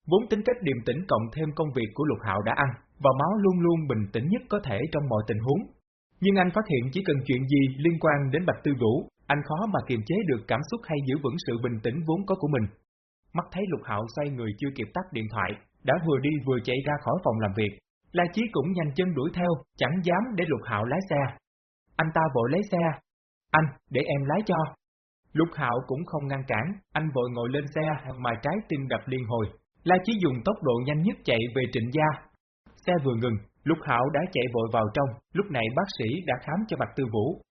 Vốn tính cách điềm tĩnh cộng thêm công việc của Lục Hạo đã ăn, và máu luôn luôn bình tĩnh nhất có thể trong mọi tình huống. Nhưng anh phát hiện chỉ cần chuyện gì liên quan đến Bạch Tư Vũ, anh khó mà kiềm chế được cảm xúc hay giữ vững sự bình tĩnh vốn có của mình. Mắt thấy Lục Hạo xoay người chưa kịp tắt điện thoại, đã vừa đi vừa chạy ra khỏi phòng làm việc. La Chí cũng nhanh chân đuổi theo, chẳng dám để Lục Hạo lái xe. Anh ta vội lấy xe. Anh, để em lái cho. Lục Hạo cũng không ngăn cản, anh vội ngồi lên xe mà trái tim đập liên hồi. La Chí dùng tốc độ nhanh nhất chạy về trịnh gia. Xe vừa ngừng, Lục Hạo đã chạy vội vào trong, lúc này bác sĩ đã khám cho Bạch Tư Vũ.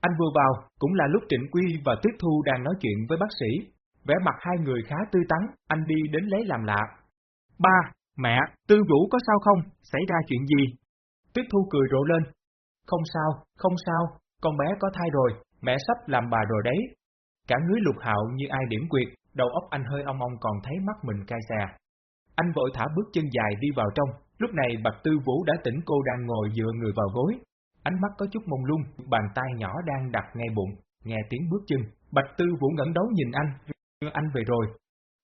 Anh vừa vào, cũng là lúc Trịnh Quy và Tuyết Thu đang nói chuyện với bác sĩ. Vẻ mặt hai người khá tươi tắn, anh đi đến lấy làm lạ. Ba, mẹ, Tư Vũ có sao không? Xảy ra chuyện gì? Tuyết Thu cười rộ lên. Không sao, không sao, con bé có thai rồi, mẹ sắp làm bà rồi đấy. Cả núi lục hạo như ai điểm quyệt, đầu óc anh hơi ong ong còn thấy mắt mình cay xè. Anh vội thả bước chân dài đi vào trong, lúc này Bạch Tư Vũ đã tỉnh cô đang ngồi dựa người vào gối. Ánh mắt có chút mông lung, bàn tay nhỏ đang đặt ngay bụng, nghe tiếng bước chân. Bạch Tư Vũ ngẩng đấu nhìn anh, anh về rồi.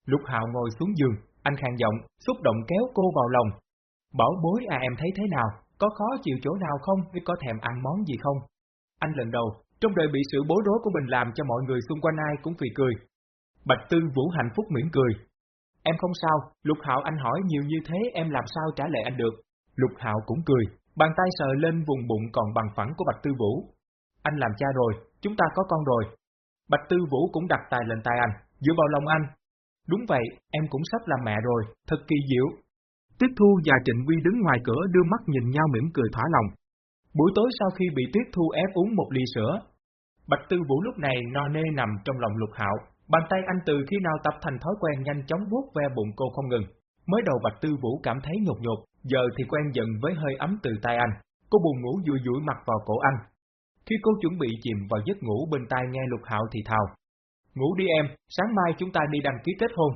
Lục Hạo ngồi xuống giường, anh khàn giọng, xúc động kéo cô vào lòng. Bảo bối à em thấy thế nào, có khó chịu chỗ nào không, có thèm ăn món gì không? Anh lần đầu, trong đời bị sự bối rối của mình làm cho mọi người xung quanh ai cũng phì cười. Bạch Tư Vũ hạnh phúc mỉm cười. Em không sao, Lục Hạo anh hỏi nhiều như thế em làm sao trả lời anh được. Lục Hạo cũng cười, bàn tay sờ lên vùng bụng còn bằng phẳng của Bạch Tư Vũ. Anh làm cha rồi, chúng ta có con rồi. Bạch Tư Vũ cũng đặt tay lên tay anh, dựa vào lòng anh. Đúng vậy, em cũng sắp làm mẹ rồi, thật kỳ diệu. Tiết Thu và Trịnh Quy đứng ngoài cửa đưa mắt nhìn nhau mỉm cười thỏa lòng. Buổi tối sau khi bị Tiết Thu ép uống một ly sữa, Bạch Tư Vũ lúc này no nê nằm trong lòng lục hạo, bàn tay anh từ khi nào tập thành thói quen nhanh chóng vuốt ve bụng cô không ngừng. Mới đầu Bạch Tư Vũ cảm thấy nhột nhột, giờ thì quen dần với hơi ấm từ tay anh. Cô buồn ngủ dụi dụi mặt vào cổ anh. Khi cô chuẩn bị chìm vào giấc ngủ bên tai nghe lục hạo thì thào. Ngủ đi em, sáng mai chúng ta đi đăng ký kết hôn.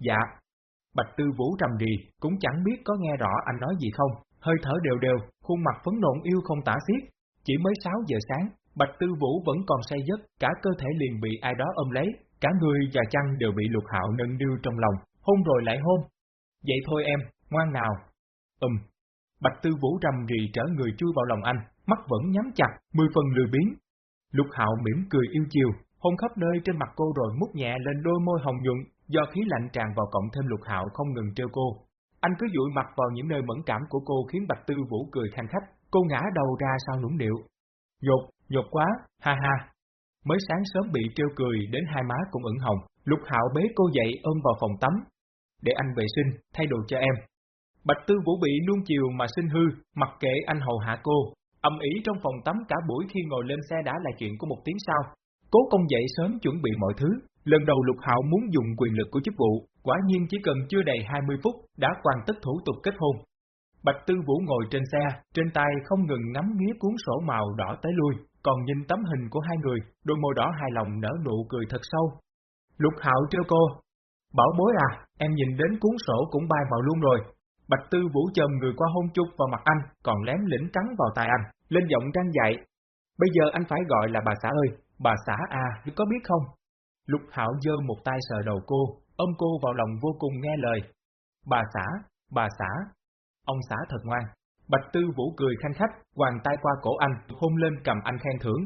Dạ. Bạch Tư Vũ trầm rì, cũng chẳng biết có nghe rõ anh nói gì không, hơi thở đều đều, khuôn mặt phấn nộn yêu không tả xiết. Chỉ mới 6 giờ sáng, Bạch Tư Vũ vẫn còn say giấc, cả cơ thể liền bị ai đó ôm lấy, cả người và chăn đều bị lục hạo nâng niu trong lòng, hôn rồi lại hôn. Vậy thôi em, ngoan nào. Ừm. Bạch Tư Vũ rầm rì trở người chui vào lòng anh, mắt vẫn nhắm chặt, mười phần lười biến. Lục hạo mỉm cười yêu chiều, hôn khắp nơi trên mặt cô rồi mút nhẹ lên đôi môi hồng nhuận, do khí lạnh tràn vào cộng thêm lục hạo không ngừng treo cô. Anh cứ dụi mặt vào những nơi mẫn cảm của cô khiến Bạch Tư Vũ cười khanh khách, cô ngã đầu ra sau nũng điệu. Nhột, nhột quá, ha ha. Mới sáng sớm bị trêu cười đến hai má cũng ửng hồng, lục hạo bế cô dậy ôm vào phòng tắm. Để anh vệ sinh, thay đồ cho em. Bạch Tư Vũ bị nuông chiều mà sinh hư, mặc kệ anh hầu hạ cô. Âm ý trong phòng tắm cả buổi khi ngồi lên xe đã là chuyện của một tiếng sau. Cố công dậy sớm chuẩn bị mọi thứ, lần đầu Lục Hạo muốn dùng quyền lực của chức vụ, quả nhiên chỉ cần chưa đầy 20 phút đã hoàn tất thủ tục kết hôn. Bạch Tư Vũ ngồi trên xe, trên tay không ngừng ngắm nghía cuốn sổ màu đỏ tới lui, còn nhìn tấm hình của hai người, đôi môi đỏ hài lòng nở nụ cười thật sâu. Lục Hạo trêu cô, Bảo bối à, em nhìn đến cuốn sổ cũng bay màu luôn rồi. Bạch Tư Vũ chồm người qua hôn chút vào mặt anh, còn lén lĩnh cắn vào tai anh, lên giọng răng dạy. Bây giờ anh phải gọi là bà xã ơi, bà xã à, có biết không? Lục Hạo giơ một tay sờ đầu cô, ôm cô vào lòng vô cùng nghe lời. Bà xã, bà xã. Ông xã thật ngoan. Bạch Tư Vũ cười khanh khách, hoàng tay qua cổ anh, hôn lên cầm anh khen thưởng.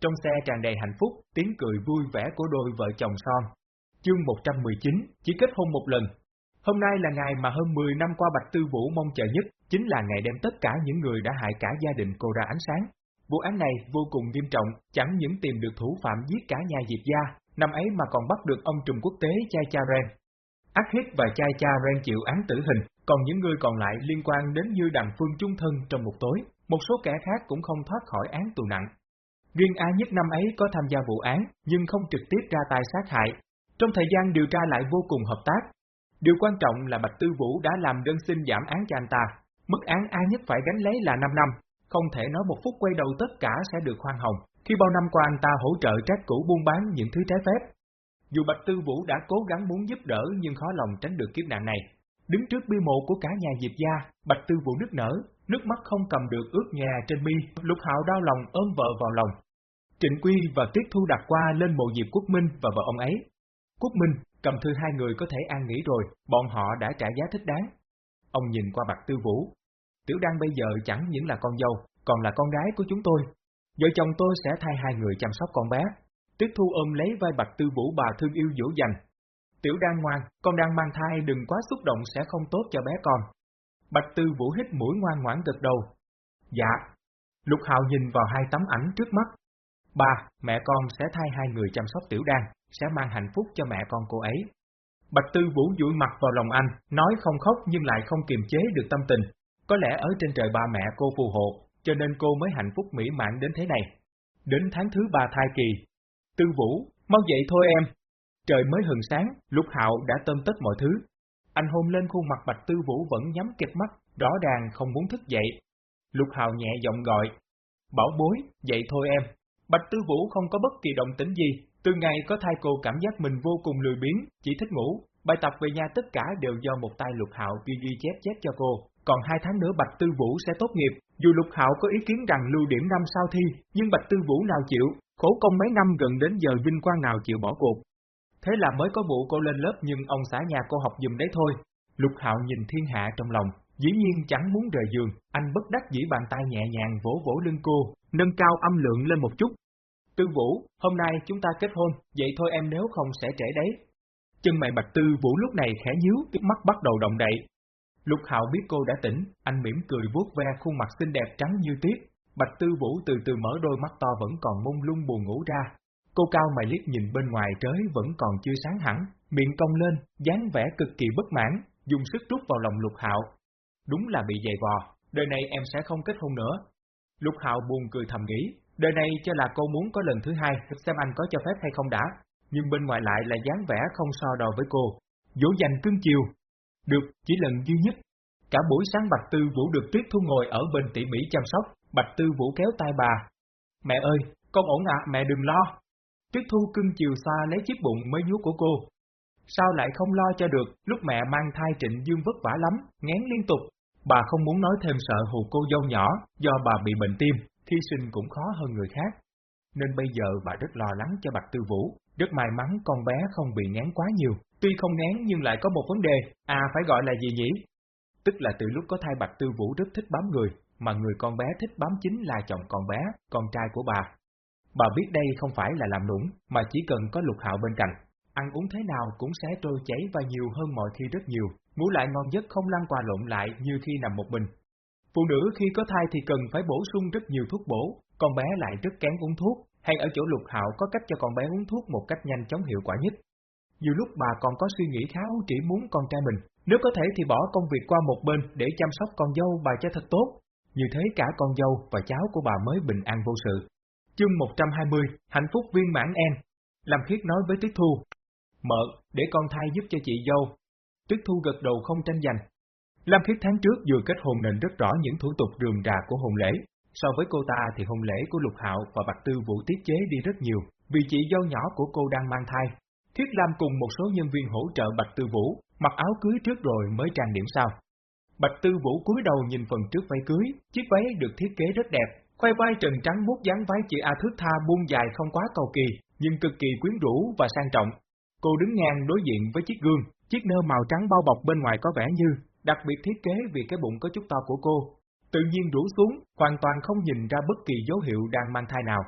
Trong xe tràn đầy hạnh phúc, tiếng cười vui vẻ của đôi vợ chồng son. Chương 119, chỉ kết hôn một lần. Hôm nay là ngày mà hơn 10 năm qua Bạch Tư Vũ mong chờ nhất, chính là ngày đem tất cả những người đã hại cả gia đình cô ra ánh sáng. Vụ án này vô cùng nghiêm trọng, chẳng những tìm được thủ phạm giết cả nhà Diệp gia, năm ấy mà còn bắt được ông trùm quốc tế Chai Cha Ren. Ác Hít và Chai Cha Ren chịu án tử hình, còn những người còn lại liên quan đến như Đằng Phương chung thân trong một tối, một số kẻ khác cũng không thoát khỏi án tù nặng. Riêng A Nhất năm ấy có tham gia vụ án, nhưng không trực tiếp ra tay sát hại. Trong thời gian điều tra lại vô cùng hợp tác. Điều quan trọng là Bạch Tư Vũ đã làm đơn xin giảm án cho anh ta. Mức án A Nhất phải gánh lấy là 5 năm, không thể nói một phút quay đầu tất cả sẽ được khoan hồng, khi bao năm qua anh ta hỗ trợ trác cũ buôn bán những thứ trái phép. Dù Bạch Tư Vũ đã cố gắng muốn giúp đỡ nhưng khó lòng tránh được kiếp nạn này. Đứng trước bi mộ của cả nhà Diệp gia, Bạch Tư Vũ nức nở, nước mắt không cầm được ướt nhà trên mi, Lục Hạo đau lòng ôm vợ vào lòng. Trịnh Quy và Tiết Thu đặt qua lên mộ Diệp Quốc Minh và vợ ông ấy. Quốc Minh, cầm thư hai người có thể an nghỉ rồi, bọn họ đã trả giá thích đáng. Ông nhìn qua Bạch Tư Vũ. Tiểu Đăng bây giờ chẳng những là con dâu, còn là con gái của chúng tôi. Vợ chồng tôi sẽ thay hai người chăm sóc con bé. Tuyết Thu ôm lấy vai Bạch Tư Vũ bà thương yêu dỗ dành. Tiểu đang ngoan, con đang mang thai đừng quá xúc động sẽ không tốt cho bé con. Bạch Tư Vũ hít mũi ngoan ngoãn gật đầu. Dạ. Lục Hạo nhìn vào hai tấm ảnh trước mắt. Ba, mẹ con sẽ thay hai người chăm sóc Tiểu Đan, sẽ mang hạnh phúc cho mẹ con cô ấy. Bạch Tư Vũ dụi mặt vào lòng anh, nói không khóc nhưng lại không kiềm chế được tâm tình. Có lẽ ở trên trời ba mẹ cô phù hộ, cho nên cô mới hạnh phúc mỹ mãn đến thế này. Đến tháng thứ ba thai kỳ. Tư Vũ, mau dậy thôi em. Trời mới hừng sáng, Lục Hạo đã tôm tất mọi thứ. Anh hôn lên khuôn mặt Bạch Tư Vũ vẫn nhắm kịch mắt, rõ ràng không muốn thức dậy. Lục Hạo nhẹ giọng gọi. Bảo bối, dậy thôi em. Bạch Tư Vũ không có bất kỳ động tĩnh gì, từ ngày có thai cô cảm giác mình vô cùng lười biếng, chỉ thích ngủ. Bài tập về nhà tất cả đều do một tay Lục Hạo ghi ghi chép chép cho cô. Còn hai tháng nữa Bạch Tư Vũ sẽ tốt nghiệp, dù Lục Hạo có ý kiến rằng lưu điểm năm sau thi, nhưng Bạch Tư Vũ nào chịu, khổ công mấy năm gần đến giờ vinh quang nào chịu bỏ cuộc. Thế là mới có vụ cô lên lớp nhưng ông xã nhà cô học dùm đấy thôi. Lục Hạo nhìn thiên hạ trong lòng, dĩ nhiên chẳng muốn rời giường, anh bất đắc dĩ bàn tay nhẹ nhàng vỗ vỗ lưng cô, nâng cao âm lượng lên một chút. Tư Vũ, hôm nay chúng ta kết hôn, vậy thôi em nếu không sẽ trễ đấy. Chân mày Bạch Tư Vũ lúc này khẽ nhíu, tiếp mắt bắt đầu động đậy, Lục Hạo biết cô đã tỉnh, anh mỉm cười vuốt ve khuôn mặt xinh đẹp trắng như tuyết. Bạch Tư Vũ từ từ mở đôi mắt to vẫn còn mông lung buồn ngủ ra. Cô cao mày liếc nhìn bên ngoài trời vẫn còn chưa sáng hẳn, miệng cong lên, dáng vẻ cực kỳ bất mãn, dùng sức rút vào lòng Lục Hạo. Đúng là bị dày vò, đời này em sẽ không kết hôn nữa. Lục Hạo buồn cười thầm nghĩ, đời này cho là cô muốn có lần thứ hai, xem anh có cho phép hay không đã. Nhưng bên ngoài lại là dáng vẻ không so đo với cô. Dỗ dành cưng chiều, được, chỉ lần duy nhất. Cả buổi sáng Bạch Tư Vũ được Tuyết Thu ngồi ở bên tỉ mỉ chăm sóc, Bạch Tư Vũ kéo tay bà. Mẹ ơi, con ổn ạ, mẹ đừng lo. Tuyết Thu cưng chiều xa lấy chiếc bụng mới nhú của cô. Sao lại không lo cho được, lúc mẹ mang thai Trịnh Dương vất vả lắm, ngán liên tục. Bà không muốn nói thêm sợ hù cô dâu nhỏ, do bà bị bệnh tim, thi sinh cũng khó hơn người khác. Nên bây giờ bà rất lo lắng cho Bạch Tư Vũ, rất may mắn con bé không bị ngán quá nhiều. Tuy không ngán nhưng lại có một vấn đề, à phải gọi là gì nhỉ? Tức là từ lúc có thai Bạch Tư Vũ rất thích bám người, mà người con bé thích bám chính là chồng con bé, con trai của bà. Bà biết đây không phải là làm nũng, mà chỉ cần có lục hạo bên cạnh. Ăn uống thế nào cũng sẽ trôi chảy và nhiều hơn mọi khi rất nhiều, ngủ lại ngon giấc không lăn qua lộn lại như khi nằm một mình. Phụ nữ khi có thai thì cần phải bổ sung rất nhiều thuốc bổ, con bé lại rất kén uống thuốc, hay ở chỗ lục hạo có cách cho con bé uống thuốc một cách nhanh chóng hiệu quả nhất. Nhiều lúc bà còn có suy nghĩ khá chỉ muốn con trai mình, nếu có thể thì bỏ công việc qua một bên để chăm sóc con dâu bà cho thật tốt. Như thế cả con dâu và cháu của bà mới bình an vô sự. Chương 120, Hạnh phúc viên mãn em Làm khiết nói với Tuyết Thu. Mợ, để con thai giúp cho chị dâu. Tuyết Thu gật đầu không tranh giành. Lam Khiết tháng trước vừa kết hôn nên rất rõ những thủ tục rườm rà của hôn lễ. So với cô ta thì hôn lễ của Lục Hạo và Bạch Tư Vũ tiết chế đi rất nhiều, vì chị dâu nhỏ của cô đang mang thai, Thiết Lam cùng một số nhân viên hỗ trợ Bạch Tư Vũ, mặc áo cưới trước rồi mới trang điểm sau. Bạch Tư Vũ cúi đầu nhìn phần trước váy cưới, chiếc váy được thiết kế rất đẹp, khoai vai trần trắng mút dáng váy chữ A thước tha buông dài không quá cầu kỳ, nhưng cực kỳ quyến rũ và sang trọng. Cô đứng ngang đối diện với chiếc gương, chiếc nơ màu trắng bao bọc bên ngoài có vẻ như đặc biệt thiết kế vì cái bụng có chút to của cô. Tự nhiên rủ xuống, hoàn toàn không nhìn ra bất kỳ dấu hiệu đang mang thai nào.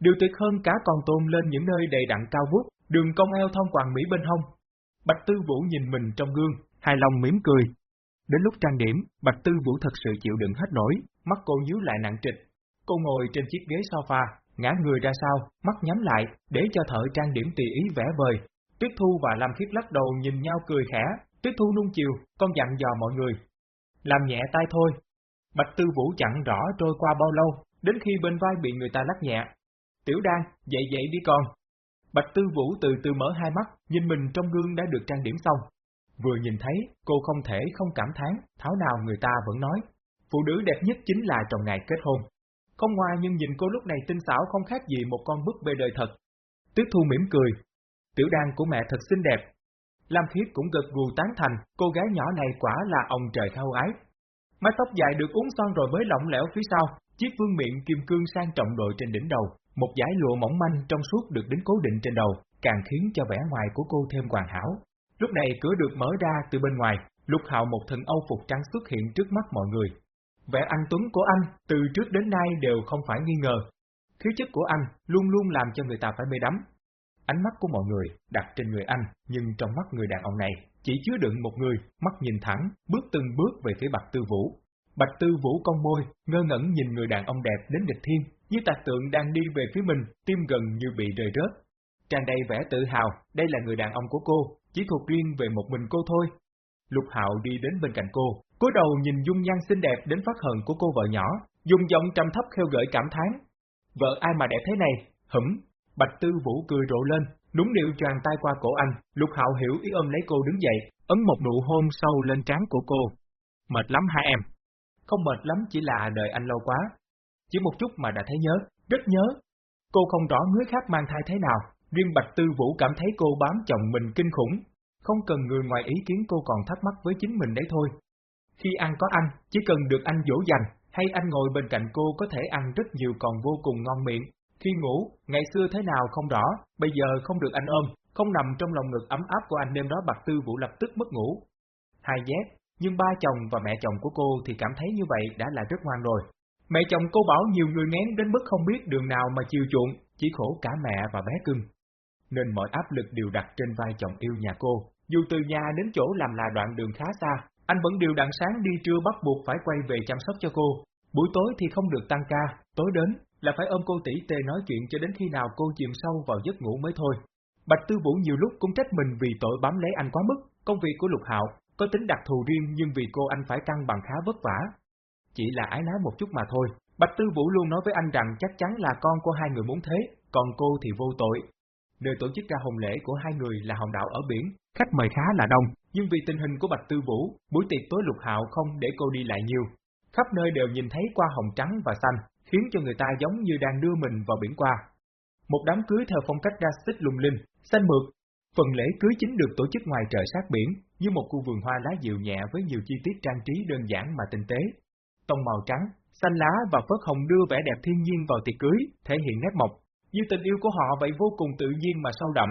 Điều tuyệt hơn cả còn tôn lên những nơi đầy đặn cao vút, đường cong eo thon quàng mỹ bên hông. Bạch Tư Vũ nhìn mình trong gương, hài lòng mỉm cười. Đến lúc trang điểm, Bạch Tư Vũ thật sự chịu đựng hết nổi, mắt cô nhíu lại nặng trịch. Cô ngồi trên chiếc ghế sofa, ngã người ra sau, mắt nhắm lại, để cho thợ trang điểm tùy ý vẽ vời. Tuyết Thu và Lam Khiết lắc đầu nhìn nhau cười khẽ, Tuyết Thu nung chiều, con dặn dò mọi người. Làm nhẹ tay thôi. Bạch Tư Vũ chẳng rõ trôi qua bao lâu, đến khi bên vai bị người ta lắc nhẹ. Tiểu Đan, dậy dậy đi con. Bạch Tư Vũ từ từ mở hai mắt, nhìn mình trong gương đã được trang điểm xong. Vừa nhìn thấy, cô không thể không cảm thán, tháo nào người ta vẫn nói. Phụ nữ đẹp nhất chính là trong ngày kết hôn. Không ngoài nhưng nhìn cô lúc này tinh xảo không khác gì một con búp bê đời thật. Tuyết Thu mỉm cười. Tiểu Đan của mẹ thật xinh đẹp, Lam Khiết cũng gật gù tán thành, cô gái nhỏ này quả là ông trời thao ái. Mái tóc dài được uống son rồi mới lỏng lẻo phía sau, chiếc vương miệng kim cương sang trọng đội trên đỉnh đầu, một dải lụa mỏng manh trong suốt được đính cố định trên đầu, càng khiến cho vẻ ngoài của cô thêm hoàn hảo. Lúc này cửa được mở ra từ bên ngoài, Lục Hạo một thân âu phục trắng xuất hiện trước mắt mọi người. Vẻ anh Tuấn của anh, từ trước đến nay đều không phải nghi ngờ. Khí chất của anh luôn luôn làm cho người ta phải mê đắm, Ánh mắt của mọi người đặt trên người anh, nhưng trong mắt người đàn ông này chỉ chứa đựng một người, mắt nhìn thẳng, bước từng bước về phía Bạch Tư Vũ. Bạch Tư Vũ cong môi, ngơ ngẩn nhìn người đàn ông đẹp đến địch thiên, như tạc tượng đang đi về phía mình, tim gần như bị rời rớt. Tràn đầy vẻ tự hào, đây là người đàn ông của cô, chỉ thuộc riêng về một mình cô thôi. Lục Hạo đi đến bên cạnh cô, cúi đầu nhìn dung nhan xinh đẹp đến phát hờn của cô vợ nhỏ, dùng giọng trầm thấp khêu gợi cảm thán. Vợ ai mà đẹp thế này, hửm, Bạch Tư Vũ cười rộ lên, đúng điệu tràn tay qua cổ anh, Lục Hạo hiểu ý ôm lấy cô đứng dậy, ấn một nụ hôn sâu lên trán của cô. Mệt lắm hai em. Không mệt lắm chỉ là đợi anh lâu quá. Chỉ một chút mà đã thấy nhớ, rất nhớ. Cô không rõ người khác mang thai thế nào, riêng Bạch Tư Vũ cảm thấy cô bám chồng mình kinh khủng. Không cần người ngoài ý kiến cô còn thắc mắc với chính mình đấy thôi. Khi ăn có anh, chỉ cần được anh dỗ dành, hay anh ngồi bên cạnh cô có thể ăn rất nhiều còn vô cùng ngon miệng, khi ngủ, ngày xưa thế nào không rõ, bây giờ không được anh ôm, không nằm trong lòng ngực ấm áp của anh đêm đó Bạch Tư Vũ lập tức mất ngủ. Hai dép, nhưng ba chồng và mẹ chồng của cô thì cảm thấy như vậy đã là rất ngoan rồi. Mẹ chồng cô bảo nhiều người ngán đến mức không biết đường nào mà chiều chuộng, chỉ khổ cả mẹ và bé cưng. Nên mọi áp lực đều đặt trên vai chồng yêu nhà cô, dù từ nhà đến chỗ làm là đoạn đường khá xa, anh vẫn đều đặn sáng đi trưa bắt buộc phải quay về chăm sóc cho cô. Buổi tối thì không được tăng ca, tối đến, là phải ôm cô tỷ tê nói chuyện cho đến khi nào cô chìm sâu vào giấc ngủ mới thôi. Bạch Tư Vũ nhiều lúc cũng trách mình vì tội bám lấy anh quá mức, công việc của Lục Hạo có tính đặc thù riêng nhưng vì cô anh phải căng bằng khá vất vả. Chỉ là ái nái một chút mà thôi. Bạch Tư Vũ luôn nói với anh rằng chắc chắn là con của hai người muốn thế, còn cô thì vô tội. Nơi tổ chức ra hồng lễ của hai người là hòn đảo ở biển, khách mời khá là đông, nhưng vì tình hình của Bạch Tư Vũ, buổi tiệc tối Lục Hạo không để cô đi lại nhiều. Khắp nơi đều nhìn thấy qua hồng trắng và xanh, khiến cho người ta giống như đang đưa mình vào biển qua. Một đám cưới theo phong cách ra xích lung linh, xanh mượt. Phần lễ cưới chính được tổ chức ngoài trời sát biển, như một khu vườn hoa lá dịu nhẹ với nhiều chi tiết trang trí đơn giản mà tinh tế. Tông màu trắng, xanh lá và phớt hồng đưa vẻ đẹp thiên nhiên vào tiệc cưới, thể hiện nét mộc, như tình yêu của họ vậy vô cùng tự nhiên mà sâu đậm.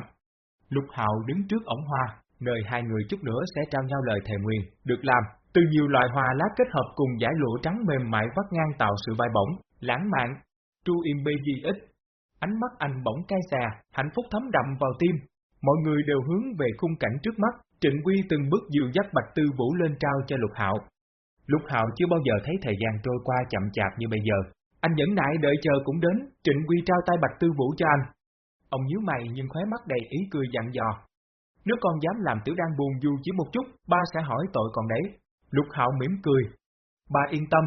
Lục Hạo đứng trước ổng hoa, nơi hai người chút nữa sẽ trao nhau lời thề nguyện, được làm, từ nhiều loại hoa lá kết hợp cùng giải lụa trắng mềm mại vắt ngang tạo sự vai bổng, lãng mạn, tru im bê di ít. Ánh mắt anh bỗng cay xè, hạnh phúc thấm đậm vào tim. Mọi người đều hướng về khung cảnh trước mắt, Trịnh Quy từng bước dìu dắt Bạch Tư Vũ lên trao cho Lục Hạo. Lục Hạo chưa bao giờ thấy thời gian trôi qua chậm chạp như bây giờ. Anh nhẫn nại đợi chờ cũng đến, Trịnh Quy trao tay Bạch Tư Vũ cho anh. Ông nhíu mày nhưng khóe mắt đầy ý cười dặn dò. Nếu con dám làm tiểu đang buồn dù chỉ một chút, ba sẽ hỏi tội còn đấy. Lục Hạo mỉm cười. Ba yên tâm,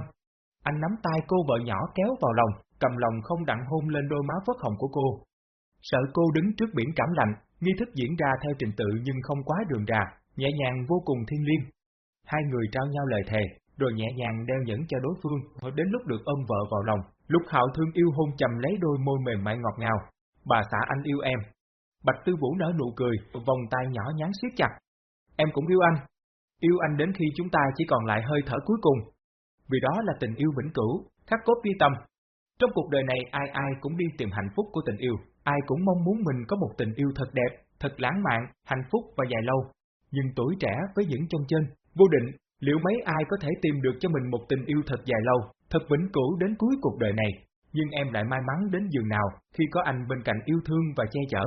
anh nắm tay cô vợ nhỏ kéo vào lòng, cầm lòng không đặng hôn lên đôi má phớt hồng của cô. Sợ cô đứng trước biển cảm lạnh, nghi thức diễn ra theo trình tự nhưng không quá đường đà, nhẹ nhàng vô cùng thiên liêng. Hai người trao nhau lời thề, rồi nhẹ nhàng đeo nhẫn cho đối phương, đến lúc được ôm vợ vào lòng, lúc hạo thương yêu hôn chầm lấy đôi môi mềm mại ngọt ngào. Bà xã anh yêu em. Bạch Tư Vũ nở nụ cười, vòng tay nhỏ nhắn siết chặt. Em cũng yêu anh. Yêu anh đến khi chúng ta chỉ còn lại hơi thở cuối cùng. Vì đó là tình yêu vĩnh cửu, khắc cốt ghi tâm. Trong cuộc đời này ai ai cũng đi tìm hạnh phúc của tình yêu, ai cũng mong muốn mình có một tình yêu thật đẹp, thật lãng mạn, hạnh phúc và dài lâu. Nhưng tuổi trẻ với những chân chân, vô định, liệu mấy ai có thể tìm được cho mình một tình yêu thật dài lâu, thật vĩnh cửu đến cuối cuộc đời này? Nhưng em lại may mắn đến giường nào khi có anh bên cạnh yêu thương và che chở.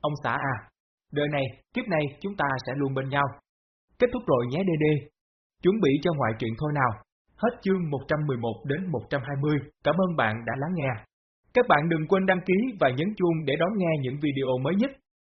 Ông xã à, đời này, kiếp này chúng ta sẽ luôn bên nhau. Kết thúc rồi nhé đê đê. Chuẩn bị cho ngoại truyện thôi nào. Hết chương 111 đến 120. Cảm ơn bạn đã lắng nghe. Các bạn đừng quên đăng ký và nhấn chuông để đón nghe những video mới nhất